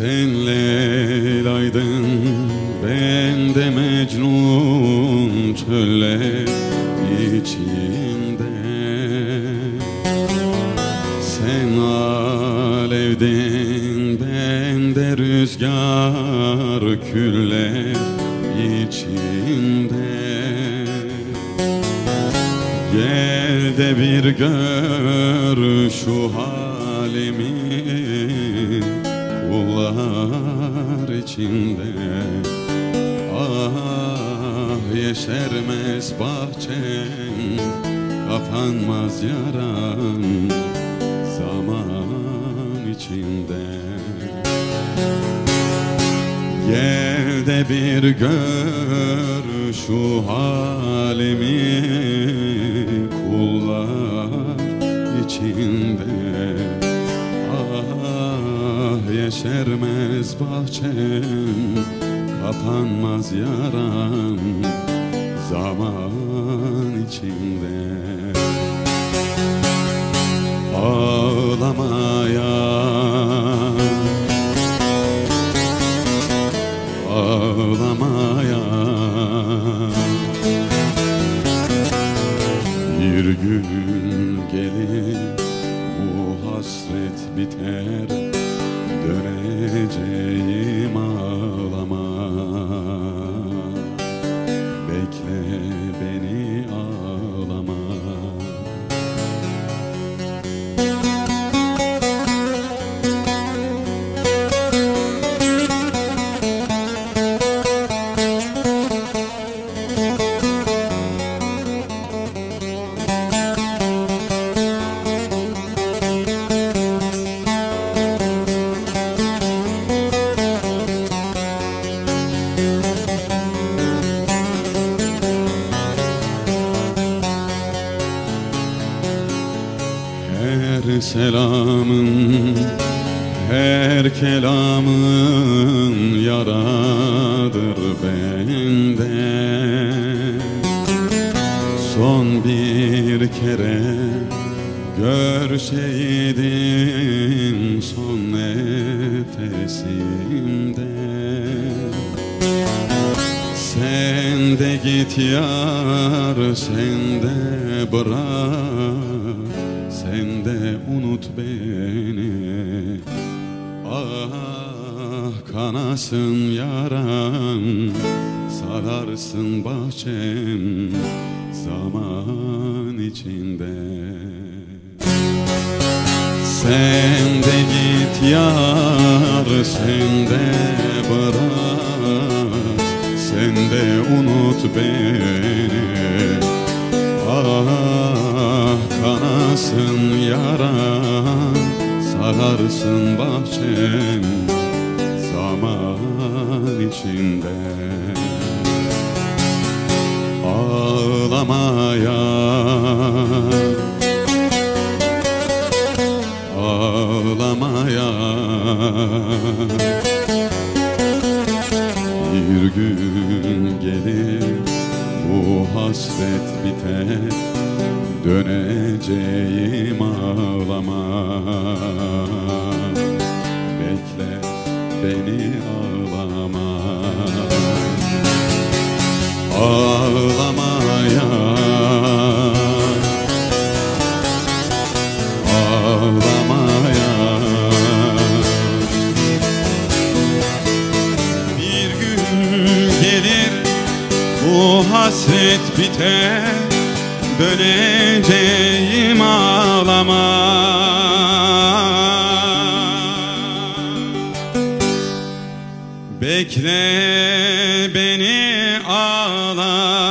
Sen Leyla'ydın ben de Mecnun çöller içinde Sen alevdin ben de rüzgar küller içinde Gel de bir gör şu halimi kullar içinde. Ah yeşermez bahçem kapanmaz yaram zaman içinde. Gel de bir gör şu halimi kullar içinde yeşermez bahçem kapanmaz yaram zaman içinde. Ağlamaya ağlamaya Bir gün gelir bu hasret biter Döneceğim ağlama selamın, her kelamın yaradır bende. Son bir kere görseydim son nefesimde. Sen de git yar, sen de bırak Sen de unut beni. Ah kanasın yaram Sararsın bahçem zaman içinde. Sen de git yar, sen de bırak Sen de unut beni Ah kanasın yaram Sararsın bahçem zaman içinde. Ağlamaya Ağlamaya Bir gün gelir bu hasret biter Döneceğim ağlama. Bekle beni ağlama. Ağlamaya hasret bite Döneceğim ağlama. Bekle beni ağlar